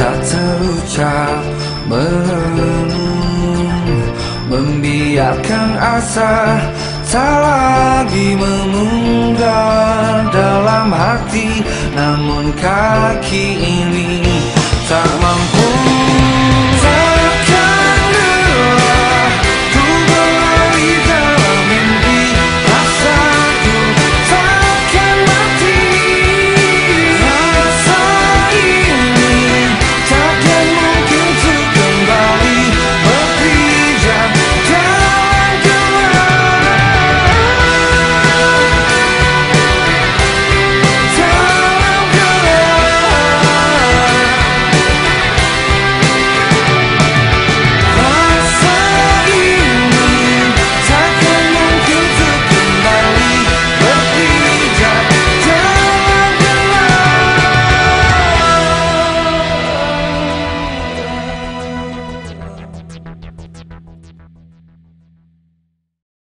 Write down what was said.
tak terucap belum Membiarkan asa tak lagi memunggah dalam hati Namun kaki ini tak